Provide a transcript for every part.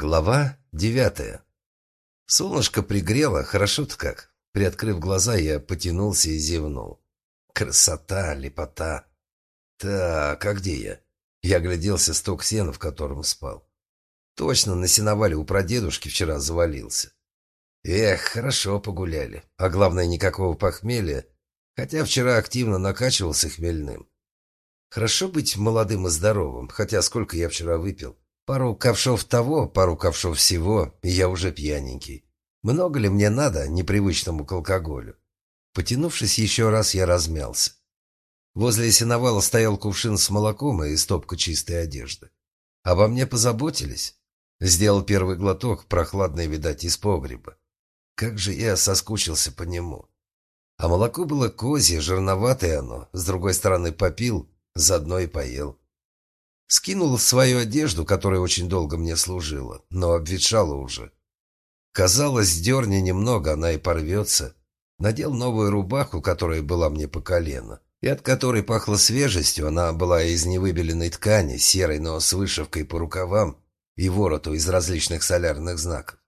Глава девятая. Солнышко пригрело, хорошо-то как. Приоткрыв глаза, я потянулся и зевнул. Красота, лепота. Так, а где я? Я огляделся сток сена, в котором спал. Точно, на сеновале у прадедушки вчера завалился. Эх, хорошо погуляли. А главное, никакого похмелья. Хотя вчера активно накачивался хмельным. Хорошо быть молодым и здоровым, хотя сколько я вчера выпил. Пару ковшов того, пару ковшов всего, и я уже пьяненький. Много ли мне надо непривычному к алкоголю? Потянувшись еще раз, я размялся. Возле сеновала стоял кувшин с молоком и стопка чистой одежды. Обо мне позаботились. Сделал первый глоток, прохладный, видать, из погреба. Как же я соскучился по нему. А молоко было козье, жирноватое оно. С другой стороны попил, заодно и поел. Скинул свою одежду, которая очень долго мне служила, но обветшала уже. Казалось, дерни немного, она и порвется. Надел новую рубаху, которая была мне по колено, и от которой пахло свежестью. Она была из невыбеленной ткани, серой, но с вышивкой по рукавам и вороту из различных солярных знаков.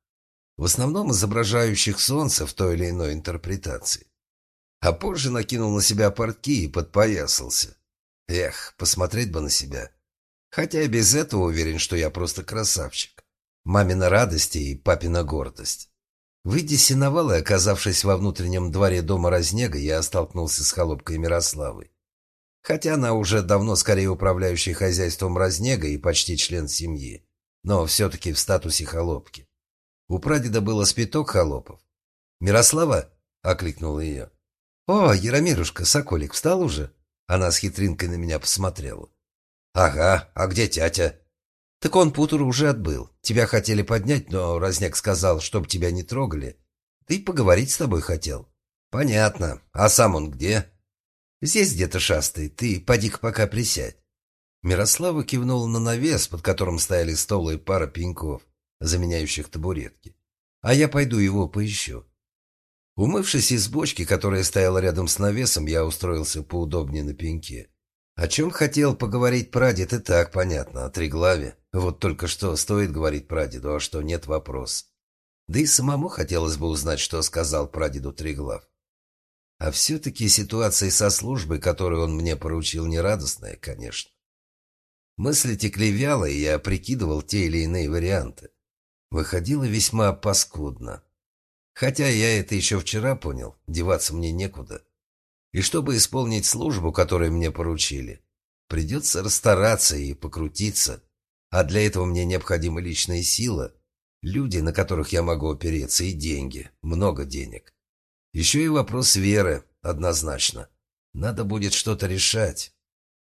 В основном изображающих солнце в той или иной интерпретации. А позже накинул на себя портки и подпоясался. Эх, посмотреть бы на себя. Хотя и без этого уверен, что я просто красавчик. Мамина радость и папина гордость. Выйдя с оказавшись во внутреннем дворе дома Разнега, я столкнулся с холопкой Мирославой. Хотя она уже давно скорее управляющая хозяйством Разнега и почти член семьи, но все-таки в статусе холопки. У прадеда было спиток холопов. «Мирослава?» — окликнула ее. «О, Яромирушка, Соколик, встал уже?» Она с хитринкой на меня посмотрела. «Ага, а где тятя?» «Так он Путер уже отбыл. Тебя хотели поднять, но Разняк сказал, чтоб тебя не трогали. Ты поговорить с тобой хотел». «Понятно. А сам он где?» «Здесь где-то шастает. Ты поди-ка пока присядь». Мирослава кивнула на навес, под которым стояли стол и пара пеньков, заменяющих табуретки. «А я пойду его поищу». Умывшись из бочки, которая стояла рядом с навесом, я устроился поудобнее на пеньке. О чем хотел поговорить прадед, и так понятно, о Триглаве. Вот только что стоит говорить прадеду, а что нет вопрос. Да и самому хотелось бы узнать, что сказал прадеду Триглав. А все-таки ситуация со службой, которую он мне поручил, нерадостная, конечно. Мысли текли вяло, и я прикидывал те или иные варианты. Выходило весьма паскудно. Хотя я это еще вчера понял, деваться мне некуда. И чтобы исполнить службу, которую мне поручили, придется расстараться и покрутиться. А для этого мне необходима личная сила, люди, на которых я могу опереться, и деньги, много денег. Еще и вопрос веры, однозначно. Надо будет что-то решать.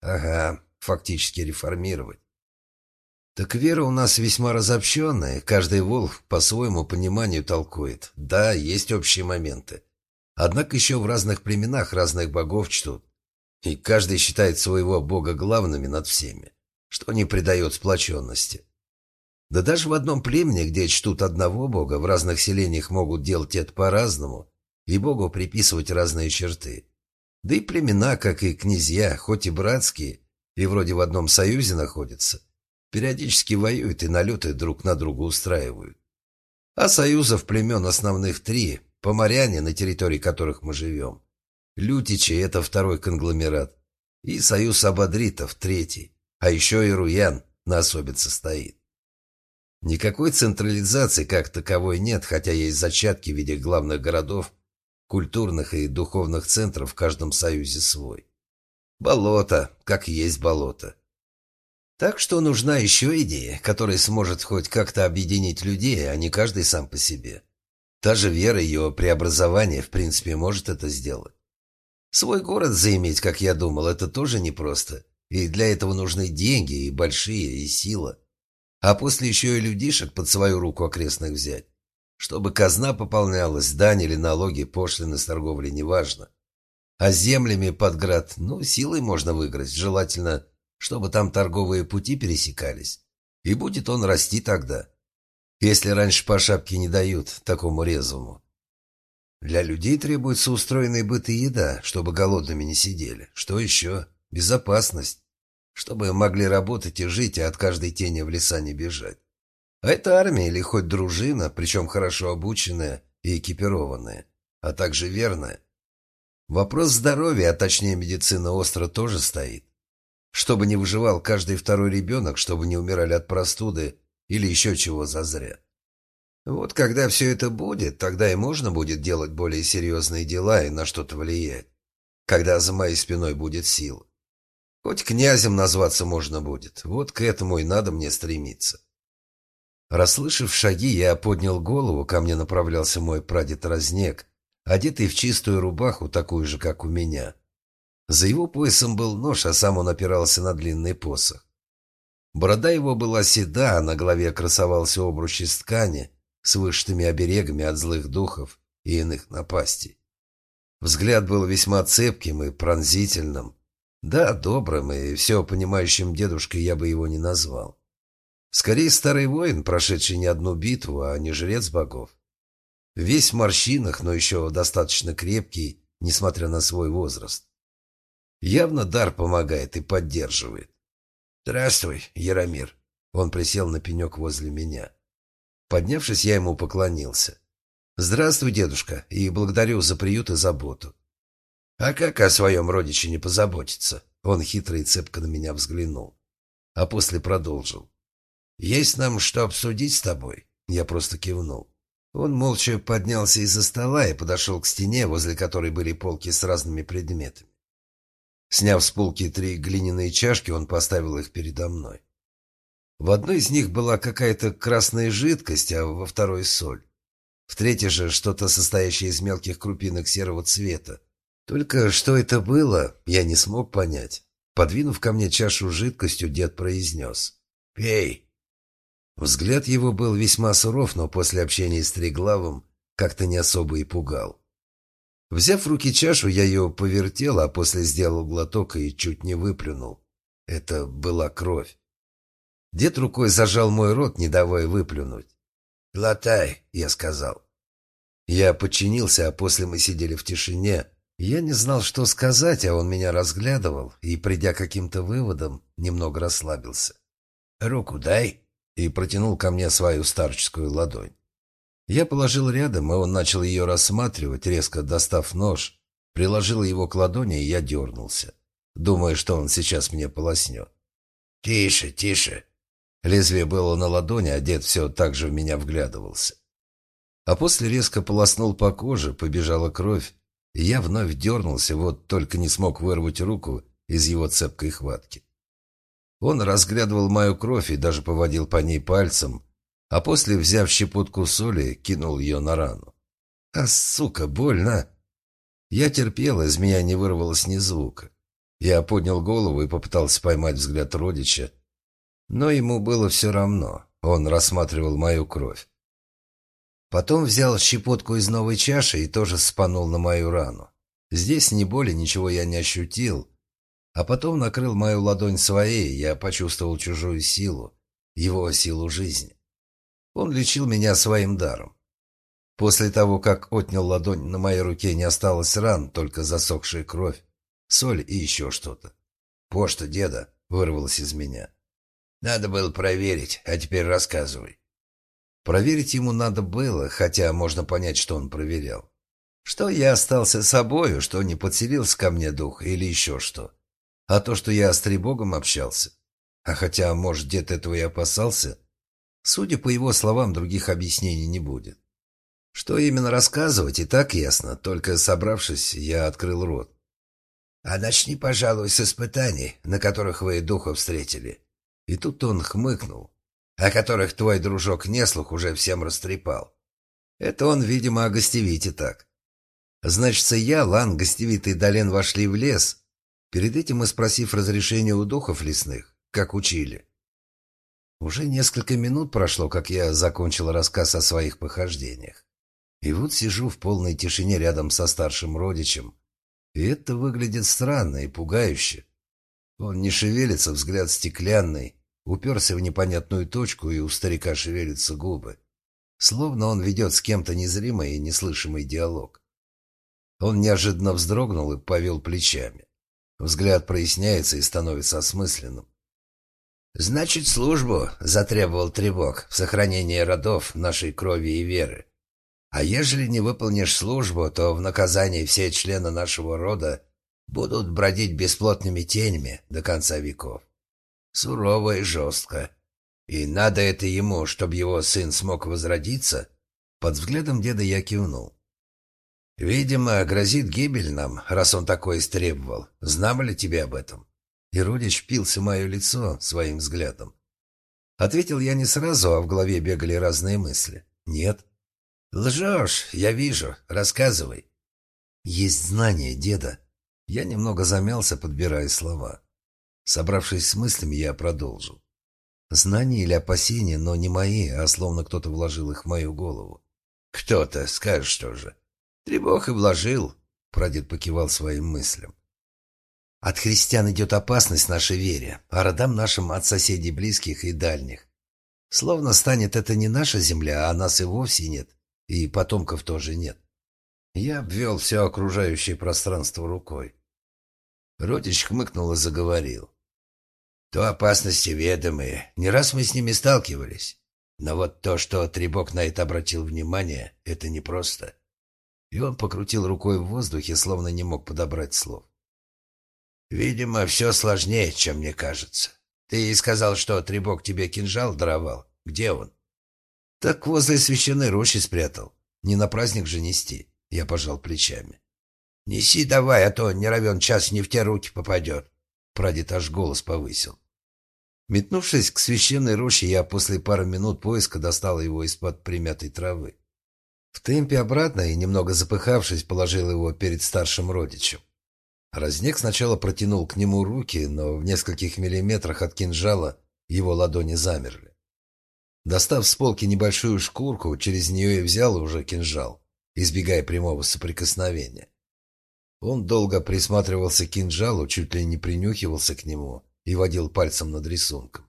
Ага, фактически реформировать. Так вера у нас весьма разобщенная, каждый волк по своему пониманию толкует. Да, есть общие моменты. Однако еще в разных племенах разных богов чтут. И каждый считает своего бога главными над всеми, что не придает сплоченности. Да даже в одном племени, где чтут одного бога, в разных селениях могут делать это по-разному и богу приписывать разные черты. Да и племена, как и князья, хоть и братские, и вроде в одном союзе находятся, периодически воюют и налеты друг на друга устраивают. А союзов племен основных три Поморяне, на территории которых мы живем. Лютичи — это второй конгломерат. И союз абадритов — третий. А еще и Руян на особице стоит. Никакой централизации как таковой нет, хотя есть зачатки в виде главных городов, культурных и духовных центров в каждом союзе свой. Болото, как есть болото. Так что нужна еще идея, которая сможет хоть как-то объединить людей, а не каждый сам по себе. Та же вера ее преобразования, в принципе, может это сделать. Свой город заиметь, как я думал, это тоже непросто. И для этого нужны деньги, и большие, и сила. А после еще и людишек под свою руку окрестных взять. Чтобы казна пополнялась, дань или налоги, пошлины с торговли, неважно. А землями под град, ну, силой можно выиграть, желательно, чтобы там торговые пути пересекались. И будет он расти тогда. Если раньше по шапке не дают такому резвому. Для людей требуется устроенный быт и еда, чтобы голодными не сидели. Что еще? Безопасность. Чтобы могли работать и жить, а от каждой тени в леса не бежать. А это армия или хоть дружина, причем хорошо обученная и экипированная, а также верная. Вопрос здоровья, а точнее медицины остро тоже стоит. Чтобы не выживал каждый второй ребенок, чтобы не умирали от простуды или еще чего зазря. Вот когда все это будет, тогда и можно будет делать более серьезные дела и на что-то влиять. Когда за моей спиной будет сила. Хоть князем назваться можно будет. Вот к этому и надо мне стремиться. Расслышав шаги, я поднял голову, ко мне направлялся мой прадед Разнек, одетый в чистую рубаху, такую же, как у меня. За его поясом был нож, а сам он опирался на длинный посох. Борода его была седа, а на голове красовался обруч из ткани с вышитыми оберегами от злых духов и иных напастей. Взгляд был весьма цепким и пронзительным. Да, добрым и все понимающим дедушкой я бы его не назвал. Скорее старый воин, прошедший не одну битву, а не жрец богов. Весь в морщинах, но еще достаточно крепкий, несмотря на свой возраст. Явно дар помогает и поддерживает. «Здравствуй, Яромир!» Он присел на пенек возле меня. Поднявшись, я ему поклонился. «Здравствуй, дедушка, и благодарю за приют и заботу». «А как о своем родиче не позаботиться?» Он хитро и цепко на меня взглянул. А после продолжил. «Есть нам что обсудить с тобой?» Я просто кивнул. Он молча поднялся из-за стола и подошел к стене, возле которой были полки с разными предметами. Сняв с полки три глиняные чашки, он поставил их передо мной. В одной из них была какая-то красная жидкость, а во второй — соль. В третьей же что-то состоящее из мелких крупинок серого цвета. Только что это было, я не смог понять. Подвинув ко мне чашу жидкостью, дед произнес. «Пей». Взгляд его был весьма суров, но после общения с Триглавом как-то не особо и пугал. Взяв в руки чашу, я ее повертел, а после сделал глоток и чуть не выплюнул. Это была кровь. Дед рукой зажал мой рот, не давая выплюнуть. «Глотай», — я сказал. Я подчинился, а после мы сидели в тишине. Я не знал, что сказать, а он меня разглядывал и, придя к каким-то выводам, немного расслабился. «Руку дай», — и протянул ко мне свою старческую ладонь. Я положил рядом, и он начал ее рассматривать, резко достав нож, приложил его к ладони, и я дернулся, думая, что он сейчас мне полоснет. «Тише, тише!» Лезвие было на ладони, а дед все так же в меня вглядывался. А после резко полоснул по коже, побежала кровь, и я вновь дернулся, вот только не смог вырвать руку из его цепкой хватки. Он разглядывал мою кровь и даже поводил по ней пальцем, а после, взяв щепотку соли, кинул ее на рану. «А, сука, больно!» Я терпел, из меня не вырвалось ни звука. Я поднял голову и попытался поймать взгляд родича, но ему было все равно, он рассматривал мою кровь. Потом взял щепотку из новой чаши и тоже спанул на мою рану. Здесь ни боли, ничего я не ощутил, а потом накрыл мою ладонь своей, я почувствовал чужую силу, его силу жизни. Он лечил меня своим даром. После того, как отнял ладонь, на моей руке не осталось ран, только засохшая кровь, соль и еще что-то. «Пошта деда!» — вырвалось из меня. «Надо было проверить, а теперь рассказывай». Проверить ему надо было, хотя можно понять, что он проверял. Что я остался собою, что не подселился ко мне дух или еще что. А то, что я с Трибогом общался. А хотя, может, дед этого и опасался, Судя по его словам, других объяснений не будет. Что именно рассказывать, и так ясно, только собравшись, я открыл рот. «А начни, пожалуй, с испытаний, на которых вы духов встретили». И тут он хмыкнул, о которых твой дружок Неслух уже всем растрепал. Это он, видимо, о гостевите так. Значится, я, Лан, гостевит и Долен вошли в лес, перед этим и спросив разрешения у духов лесных, как учили. Уже несколько минут прошло, как я закончил рассказ о своих похождениях. И вот сижу в полной тишине рядом со старшим родичем. И это выглядит странно и пугающе. Он не шевелится, взгляд стеклянный, уперся в непонятную точку, и у старика шевелятся губы. Словно он ведет с кем-то незримый и неслышимый диалог. Он неожиданно вздрогнул и повел плечами. Взгляд проясняется и становится осмысленным. «Значит, службу затребовал Требок в сохранении родов нашей крови и веры. А ежели не выполнишь службу, то в наказании все члены нашего рода будут бродить бесплотными тенями до конца веков. Сурово и жестко. И надо это ему, чтобы его сын смог возродиться?» Под взглядом деда я кивнул. «Видимо, грозит гибель нам, раз он такое истребовал. Знам ли тебе об этом?» И Родич впился в мое лицо своим взглядом. Ответил я не сразу, а в голове бегали разные мысли. «Нет». «Лжешь, я вижу. Рассказывай». «Есть знание, деда». Я немного замялся, подбирая слова. Собравшись с мыслями, я продолжил. Знания или опасения, но не мои, а словно кто-то вложил их в мою голову. «Кто-то, скажешь тоже». «Требох и вложил», — прадед покивал своим мыслям. «От христиан идет опасность нашей вере, а родам нашим от соседей близких и дальних. Словно станет это не наша земля, а нас и вовсе нет, и потомков тоже нет». Я обвел все окружающее пространство рукой. Родич хмыкнул и заговорил. «То опасности ведомые, не раз мы с ними сталкивались. Но вот то, что Требок на это обратил внимание, это непросто. И он покрутил рукой в воздухе, словно не мог подобрать слов. «Видимо, все сложнее, чем мне кажется. Ты сказал, что Требок тебе кинжал даровал. Где он?» «Так возле священной рощи спрятал. Не на праздник же нести». Я пожал плечами. «Неси давай, а то не равен час не в те руки попадет». Прадед аж голос повысил. Метнувшись к священной роще, я после пары минут поиска достал его из-под примятой травы. В темпе обратно и, немного запыхавшись, положил его перед старшим родичем. Разнек сначала протянул к нему руки, но в нескольких миллиметрах от кинжала его ладони замерли. Достав с полки небольшую шкурку, через нее и взял уже кинжал, избегая прямого соприкосновения. Он долго присматривался к кинжалу, чуть ли не принюхивался к нему и водил пальцем над рисунком.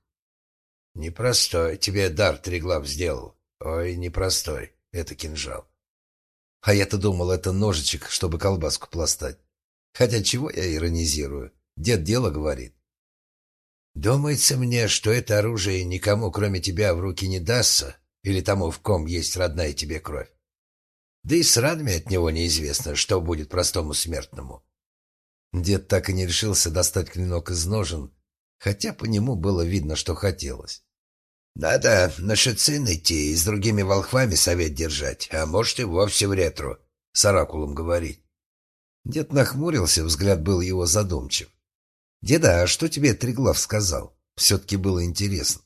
«Непростой тебе дар Триглав сделал. Ой, непростой. Это кинжал. А я-то думал, это ножичек, чтобы колбаску пластать. Хотя чего я иронизирую? Дед дело говорит. Думается мне, что это оружие никому, кроме тебя, в руки не дастся, или тому, в ком есть родная тебе кровь. Да и с ранами от него неизвестно, что будет простому смертному. Дед так и не решился достать клинок из ножен, хотя по нему было видно, что хотелось. Надо на Шицин идти и с другими волхвами совет держать, а может и вовсе в ретро, с оракулом говорить. Дед нахмурился, взгляд был его задумчив. «Деда, а что тебе Триглав сказал? Все-таки было интересно».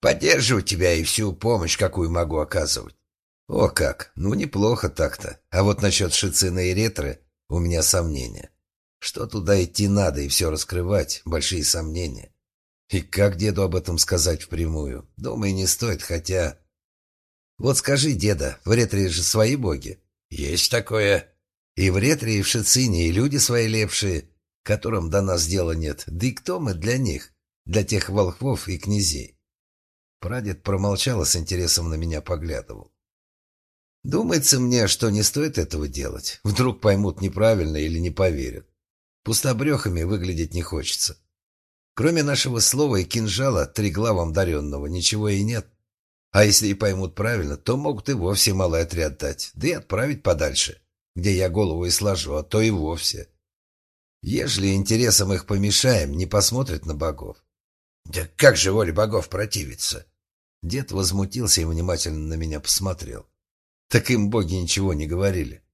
«Поддерживаю тебя и всю помощь, какую могу оказывать». «О как! Ну, неплохо так-то. А вот насчет Шицина и Ретры у меня сомнения. Что туда идти надо и все раскрывать, большие сомнения. И как деду об этом сказать впрямую? Думаю, не стоит, хотя... Вот скажи, деда, в Ретре же свои боги. Есть такое. И в Ретре, и в Шицине, и люди свои лепшие, которым до нас дела нет. Да и кто мы для них? Для тех волхвов и князей. Прадед промолчал и с интересом на меня поглядывал. Думается мне, что не стоит этого делать. Вдруг поймут неправильно или не поверят. Пустобрехами выглядеть не хочется. Кроме нашего слова и кинжала, триглавом даренного, ничего и нет. А если и поймут правильно, то могут и вовсе малый отряд дать, да и отправить подальше, где я голову и сложу, а то и вовсе. Ежели интересом их помешаем, не посмотрят на богов. Да как же воле богов противиться? Дед возмутился и внимательно на меня посмотрел. Так им боги ничего не говорили.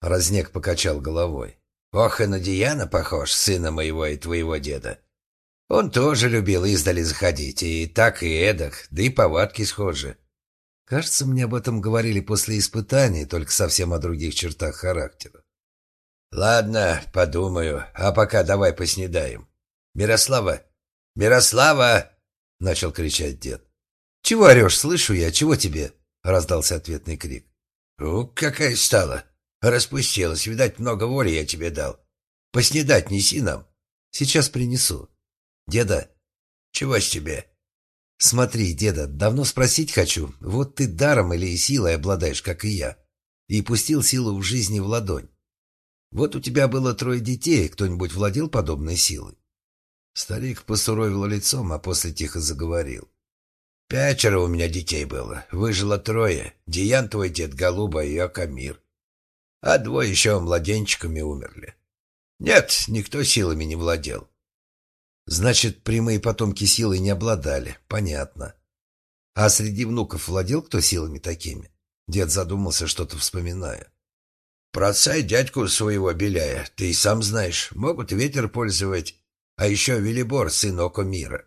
Разнек покачал головой. Ох, и на Диана похож, сына моего и твоего деда. Он тоже любил издали заходить, и так, и эдак, да и повадки схожи. Кажется, мне об этом говорили после испытаний, только совсем о других чертах характера. Ладно, подумаю, а пока давай поснедаем. Мирослава! Мирослава! Начал кричать дед. Чего орешь, слышу я, чего тебе? Раздался ответный крик. У, какая стала! Распустилась, видать, много воли я тебе дал. Поснедать неси нам. Сейчас принесу. «Деда!» «Чего с тебе?» «Смотри, деда, давно спросить хочу. Вот ты даром или силой обладаешь, как и я, и пустил силу в жизни в ладонь. Вот у тебя было трое детей, кто-нибудь владел подобной силой?» Старик посуровил лицом, а после тихо заговорил. «Пятеро у меня детей было. Выжило трое. Диан твой дед Голуба и Акамир. А двое еще младенчиками умерли. Нет, никто силами не владел. Значит, прямые потомки силой не обладали. Понятно. А среди внуков владел кто силами такими? Дед задумался, что-то вспоминая. Про отца и дядьку своего Беляя, ты и сам знаешь, могут ветер пользовать, а еще Велибор, сын Око Мира.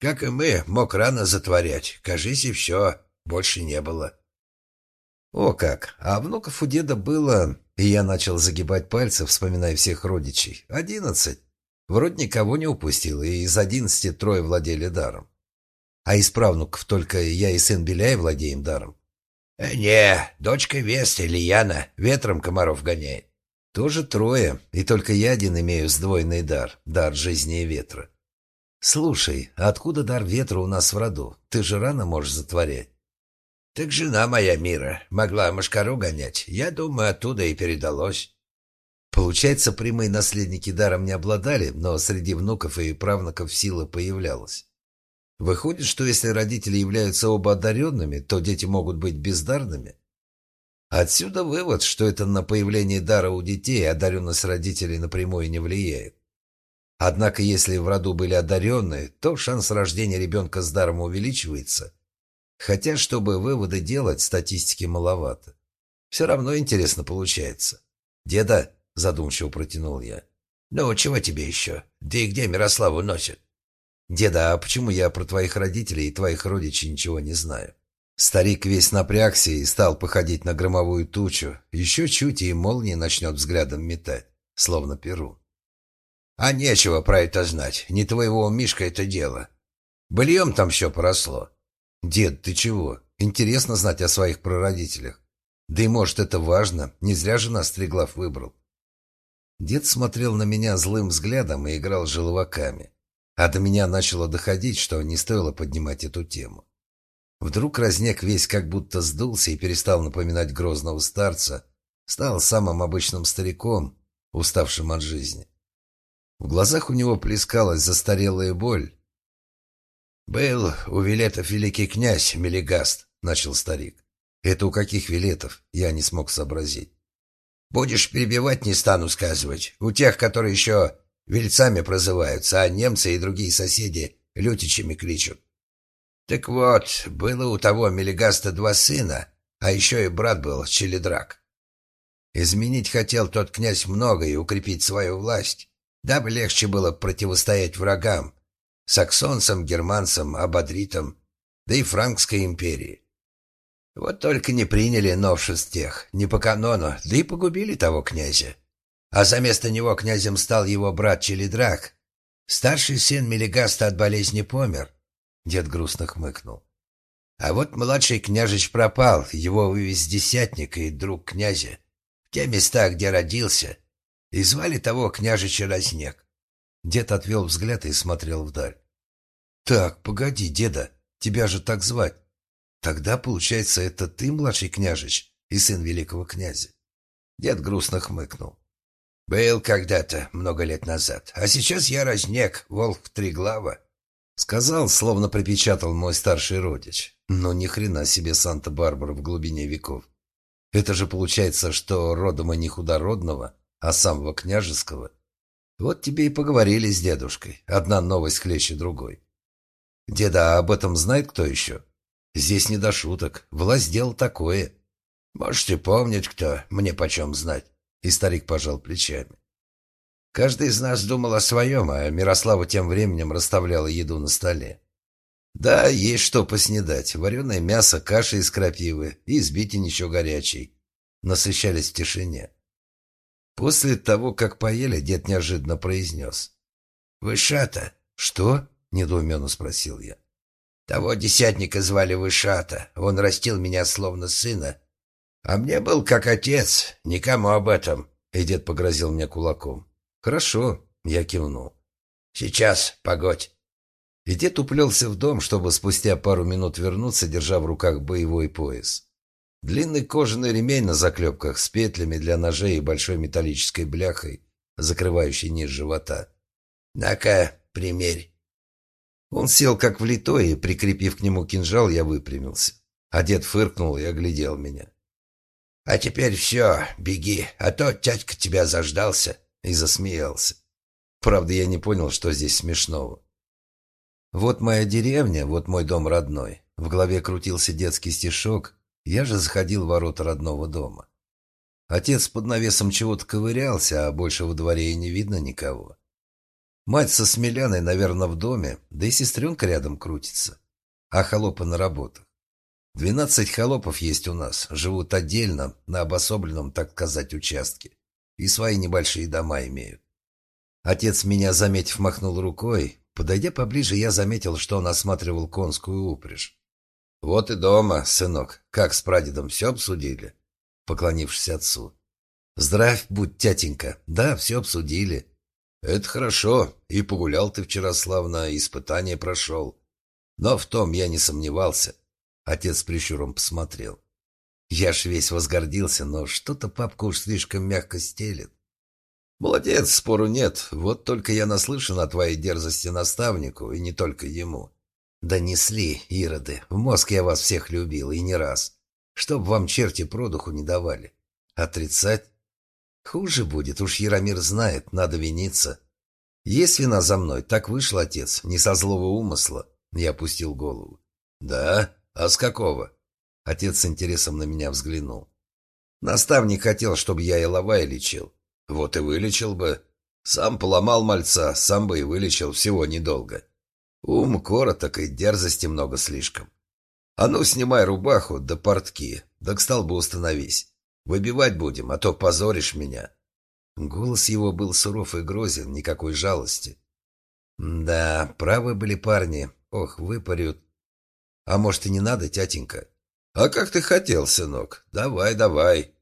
Как и мы, мог рано затворять, кажись, и все, больше не было. О как! А внуков у деда было... И я начал загибать пальцы, вспоминая всех родичей. Одиннадцать. Вроде никого не упустил, и из одиннадцати трое владели даром. А из правнуков только я и сын Беляя владеем даром. Э, «Не, дочка Веста, Лияна, ветром комаров гоняет». «Тоже трое, и только я один имею сдвоенный дар, дар жизни и ветра». «Слушай, откуда дар ветра у нас в роду? Ты же рано можешь затворять». «Так жена моя, Мира, могла машкару гонять. Я думаю, оттуда и передалось». Получается, прямые наследники даром не обладали, но среди внуков и правнуков сила появлялась. Выходит, что если родители являются оба одаренными, то дети могут быть бездарными? Отсюда вывод, что это на появление дара у детей одаренность родителей напрямую не влияет. Однако, если в роду были одаренные, то шанс рождения ребенка с даром увеличивается. Хотя, чтобы выводы делать, статистики маловато. Все равно интересно получается. «Деда», — задумчиво протянул я, — «ну, чего тебе еще? Да и где Мирославу носят?» «Деда, а почему я про твоих родителей и твоих родичей ничего не знаю?» Старик весь напрягся и стал походить на громовую тучу. Еще чуть и молния начнет взглядом метать, словно перу. «А нечего про это знать. Не твоего Мишка это дело. Быльем там все поросло». «Дед, ты чего? Интересно знать о своих прародителях. Да и, может, это важно. Не зря же нас Стреглав выбрал». Дед смотрел на меня злым взглядом и играл желваками. А до меня начало доходить, что не стоило поднимать эту тему. Вдруг разняк весь как будто сдулся и перестал напоминать грозного старца, стал самым обычным стариком, уставшим от жизни. В глазах у него плескалась застарелая боль. «Был у Вилетов великий князь Мелигаст», — начал старик. «Это у каких Вилетов?» Я не смог сообразить. «Будешь перебивать, не стану сказывать. У тех, которые еще Вельцами прозываются, а немцы и другие соседи лютичами кличут. Так вот, было у того Мелигаста два сына, а еще и брат был Челидрак. Изменить хотел тот князь много и укрепить свою власть, дабы легче было противостоять врагам, саксонцам, германцам, абадритам, да и франкской империи. Вот только не приняли новшеств тех, не по канону, да и погубили того князя а за место него князем стал его брат Челидрак. Старший сын Мелигаста от болезни помер. Дед грустно хмыкнул. А вот младший княжич пропал, его вывез десятник и друг князя. В те места, где родился, и звали того княжича Разнек. Дед отвел взгляд и смотрел вдаль. «Так, погоди, деда, тебя же так звать. Тогда, получается, это ты, младший княжич и сын великого князя?» Дед грустно хмыкнул. «Был когда-то, много лет назад. А сейчас я разнек, волк Триглава». Сказал, словно припечатал мой старший родич. Но ни хрена себе Санта-Барбара в глубине веков. Это же получается, что родом они худородного, а самого княжеского. Вот тебе и поговорили с дедушкой. Одна новость хлеще другой. Деда, а об этом знает кто еще? Здесь не до шуток. Власть делал такое. Можете помнить кто, мне почем знать. И старик пожал плечами. Каждый из нас думал о своем, а Мирослава тем временем расставляла еду на столе. Да, есть что поснедать. Вареное мясо, каша из крапивы и избитень еще горячий. Насыщались в тишине. После того, как поели, дед неожиданно произнес. «Вышата?» «Что?» — недоуменно спросил я. «Того десятника звали Вышата. Он растил меня словно сына, а мне был как отец, никому об этом. И дед погрозил мне кулаком. Хорошо, я кивнул. Сейчас, погодь. И дед уплелся в дом, чтобы спустя пару минут вернуться, держа в руках боевой пояс. Длинный кожаный ремень на заклепках с петлями для ножей и большой металлической бляхой, закрывающей низ живота. «На-ка, примерь». Он сел как влитой, и, прикрепив к нему кинжал, я выпрямился. А дед фыркнул и оглядел меня. «А теперь все, беги, а то тятька тебя заждался» и засмеялся. Правда, я не понял, что здесь смешного. Вот моя деревня, вот мой дом родной. В голове крутился детский стишок, я же заходил в ворота родного дома. Отец под навесом чего-то ковырялся, а больше во дворе и не видно никого. Мать со Смеляной, наверное, в доме, да и сестренка рядом крутится. А холопы на работах. Двенадцать холопов есть у нас, живут отдельно, на обособленном, так сказать, участке. И свои небольшие дома имеют. Отец меня, заметив, махнул рукой. Подойдя поближе, я заметил, что он осматривал конскую упряжь. «Вот и дома, сынок. Как с прадедом все обсудили?» Поклонившись отцу. «Здравь будь, тятенька. Да, все обсудили». «Это хорошо. И погулял ты вчера славно, испытание прошел. Но в том я не сомневался». Отец с прищуром посмотрел. Я ж весь возгордился, но что-то папка уж слишком мягко стелет. Молодец, спору нет. Вот только я наслышан о твоей дерзости наставнику, и не только ему. Донесли, ироды. В мозг я вас всех любил, и не раз. Чтоб вам черти продуху не давали. Отрицать? Хуже будет, уж Яромир знает, надо виниться. Есть вина за мной, так вышел отец, не со злого умысла. Я опустил голову. Да? А с какого? Отец с интересом на меня взглянул. Наставник хотел, чтобы я Иловая лечил. Вот и вылечил бы. Сам поломал мальца, сам бы и вылечил всего недолго. Ум короток и дерзости много слишком. А ну, снимай рубаху да портки, да к столбу установись. Выбивать будем, а то позоришь меня. Голос его был суров и грозен, никакой жалости. Да, правы были парни. Ох, выпарют. А может и не надо, тятенька? А как ты хотел, сынок? Давай, давай.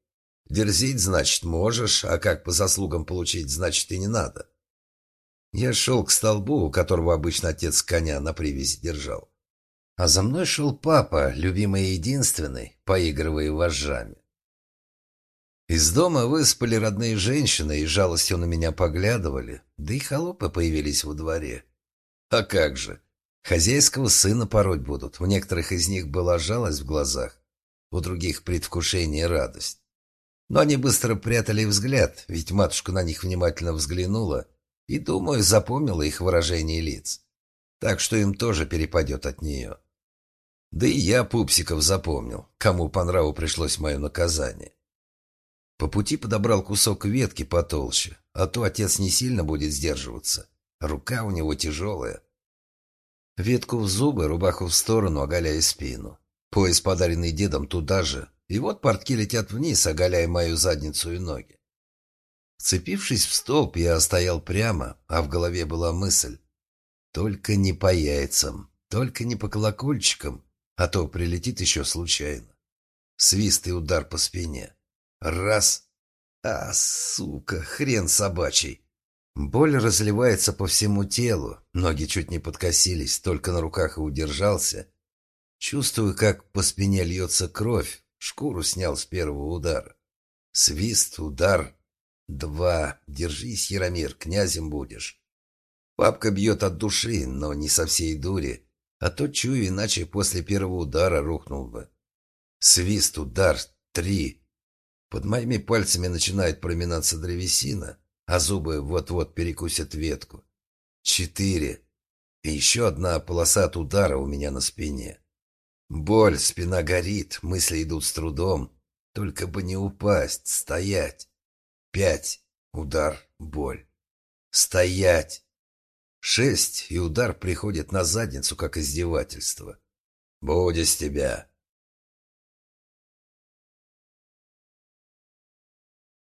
Дерзить, значит, можешь, а как по заслугам получить, значит, и не надо. Я шел к столбу, у которого обычно отец коня на привязи держал. А за мной шел папа, любимый и единственный, поигрывая вожжами. Из дома выспали родные женщины и жалостью на меня поглядывали, да и холопы появились во дворе. А как же! Хозяйского сына пороть будут. У некоторых из них была жалость в глазах, у других предвкушение и радость. Но они быстро прятали взгляд, ведь матушка на них внимательно взглянула и, думаю, запомнила их выражение лиц. Так что им тоже перепадет от нее. Да и я пупсиков запомнил, кому по нраву пришлось мое наказание. По пути подобрал кусок ветки потолще, а то отец не сильно будет сдерживаться. Рука у него тяжелая. Ветку в зубы, рубаху в сторону, оголяя спину. Пояс, подаренный дедом, туда же, и вот портки летят вниз, оголяя мою задницу и ноги. Вцепившись в столб, я стоял прямо, а в голове была мысль. Только не по яйцам, только не по колокольчикам, а то прилетит еще случайно. Свист и удар по спине. Раз. А, сука, хрен собачий. Боль разливается по всему телу, ноги чуть не подкосились, только на руках и удержался. Чувствую, как по спине льется кровь, Шкуру снял с первого удара. Свист, удар. Два. Держись, Яромир, князем будешь. Папка бьет от души, но не со всей дури. А то чую, иначе после первого удара рухнул бы. Свист, удар. Три. Под моими пальцами начинает проминаться древесина, а зубы вот-вот перекусят ветку. Четыре. И еще одна полоса от удара у меня на спине. Боль, спина горит, мысли идут с трудом. Только бы не упасть, стоять. Пять. Удар, боль. Стоять. Шесть, и удар приходит на задницу, как издевательство. «Будь из тебя!»